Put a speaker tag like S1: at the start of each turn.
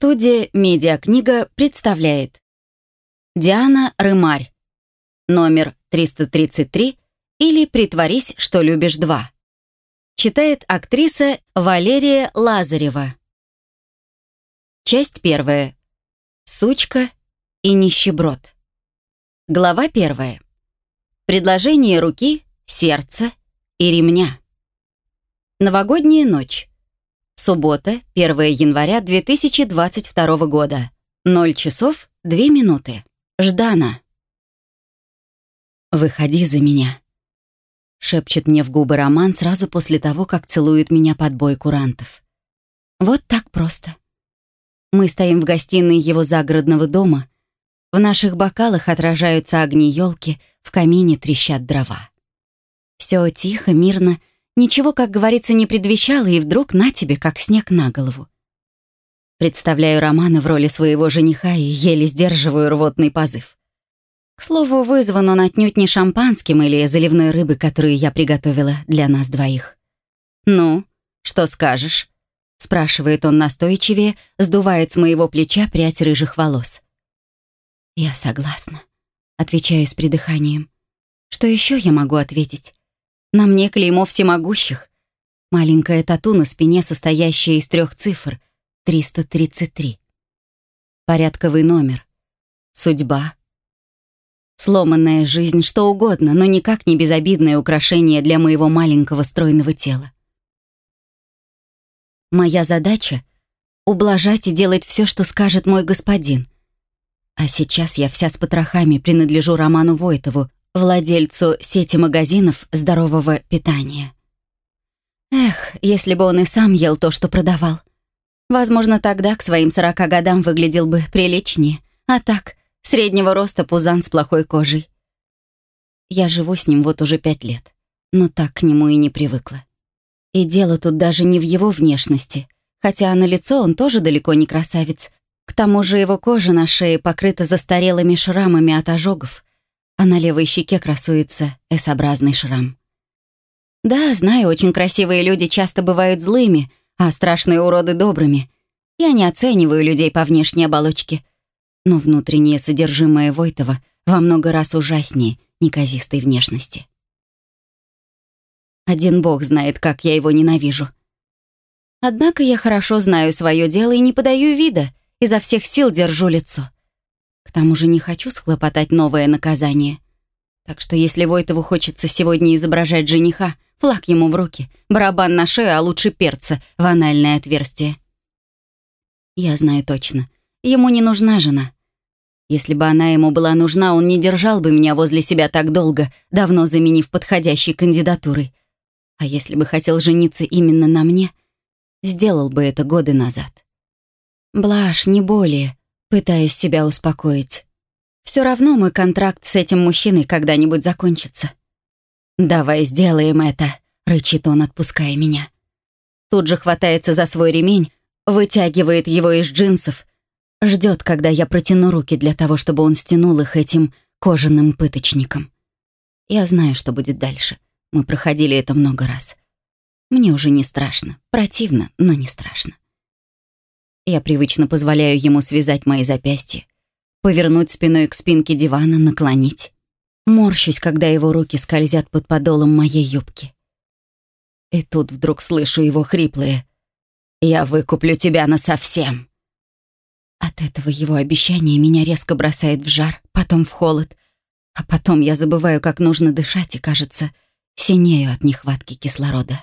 S1: Студия «Медиакнига» представляет Диана Рымарь Номер 333 или «Притворись, что любишь два». Читает актриса Валерия Лазарева. Часть первая. Сучка и нищеброд. Глава первая. Предложение руки, сердца и ремня. Новогодняя ночь. Суббота, 1 января 2022 года. 0 часов 2 минуты. Ждана. «Выходи за меня», — шепчет мне в губы Роман сразу после того, как целует меня под бой курантов. Вот так просто. Мы стоим в гостиной его загородного дома. В наших бокалах отражаются огни елки, в камине трещат дрова. Все тихо, мирно, ничего, как говорится, не предвещало, и вдруг на тебе, как снег на голову. Представляю Романа в роли своего жениха и еле сдерживаю рвотный позыв. К слову, вызван он отнюдь не шампанским или заливной рыбы, которую я приготовила для нас двоих. «Ну, что скажешь?» — спрашивает он настойчивее, сдувает с моего плеча прядь рыжих волос. «Я согласна», — отвечаю с придыханием. «Что еще я могу ответить? На мне клеймо всемогущих. Маленькая тату на спине, состоящая из трех цифр — 333. Порядковый номер. Судьба, Сломанная жизнь, что угодно, но никак не безобидное украшение для моего маленького стройного тела. Моя задача — ублажать и делать все, что скажет мой господин. А сейчас я вся с потрохами принадлежу Роману Войтову, владельцу сети магазинов здорового питания. Эх, если бы он и сам ел то, что продавал. Возможно, тогда к своим сорока годам выглядел бы приличнее. А так, Среднего роста пузан с плохой кожей. Я живу с ним вот уже пять лет, но так к нему и не привыкла. И дело тут даже не в его внешности, хотя на лицо он тоже далеко не красавец. К тому же его кожа на шее покрыта застарелыми шрамами от ожогов, а на левой щеке красуется S-образный шрам. Да, знаю, очень красивые люди часто бывают злыми, а страшные уроды добрыми. Я не оцениваю людей по внешней оболочке — но внутреннее содержимое Войтова во много раз ужаснее неказистой внешности. Один бог знает, как я его ненавижу. Однако я хорошо знаю свое дело и не подаю вида, изо всех сил держу лицо. К тому же не хочу схлопотать новое наказание. Так что если Войтову хочется сегодня изображать жениха, флаг ему в руки, барабан на шею, а лучше перца в анальное отверстие. Я знаю точно — Ему не нужна жена. Если бы она ему была нужна, он не держал бы меня возле себя так долго, давно заменив подходящей кандидатурой. А если бы хотел жениться именно на мне, сделал бы это годы назад. Блажь, не более, пытаюсь себя успокоить. Все равно мой контракт с этим мужчиной когда-нибудь закончится. «Давай сделаем это», — рычит он, отпуская меня. Тут же хватается за свой ремень, вытягивает его из джинсов Ждет, когда я протяну руки для того, чтобы он стянул их этим кожаным пыточником. Я знаю, что будет дальше. Мы проходили это много раз. Мне уже не страшно. Противно, но не страшно. Я привычно позволяю ему связать мои запястья, повернуть спиной к спинке дивана, наклонить. Морщусь, когда его руки скользят под подолом моей юбки. И тут вдруг слышу его хриплые «Я выкуплю тебя насовсем». От этого его обещания меня резко бросает в жар, потом в холод. А потом я забываю, как нужно дышать, и, кажется, синею от нехватки кислорода.